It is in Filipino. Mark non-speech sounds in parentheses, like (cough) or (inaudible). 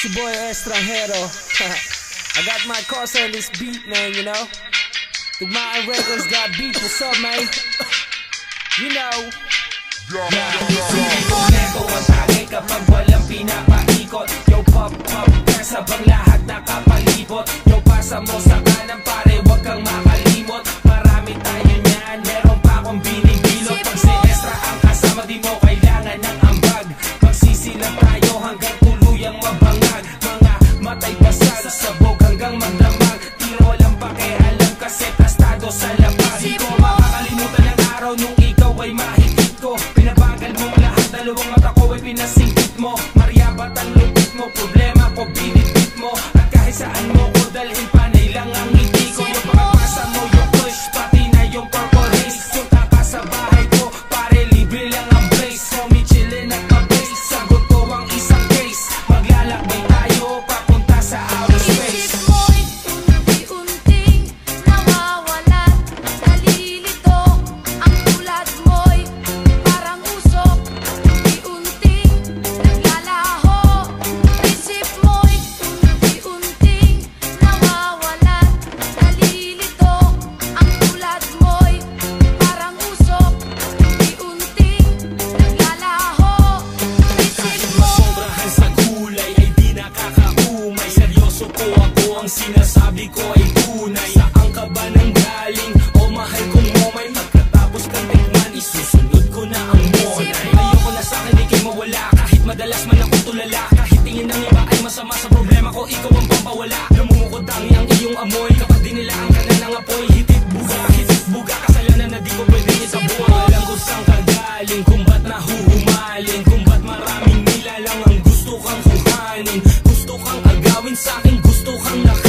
It's your boy Estranjero. (laughs) I got my cosa on this beat, man, you know? Tugmaan Records got beat. What's up, man? (laughs) You know. Isipin ko neto ang tagay kapag walang pinapaikot Yo pop pop girls habang lahat nakapalibot Yo pasa mo sa kanan pare wag kang makalimot araw nung ikaw ay mahigit ko. Pinabagal mo lahat, dalawang mata ko ay pinasingkit mo. Maryabat ang lupit mo, problema ko binitbit mo. At kahit saan mo ko dalhin, panay lang ang sinasabi ko ay tunay Saan ka ba nang galing? O mahal kong momay Pagkatapos kang tikman isusunod ko na ang monay. Ayoko na sa akin di kayo mawala. Kahit madalas man ako tulala Kahit tingin ng iba ay masama sa problema ko Ikaw ang pampawala. Namumukod ang iyong amoy Kapag dinilaan ka na ng apoy Hitit buga, hitit buga. Kasalanan na di ko pwede itaboy Alam ko saan ka galing Kung ba't nahuhumaling Kung ba't maraming nilalang ang gusto kang kuhanin. Gusto kang agawin sa akin Gusto kang nakawin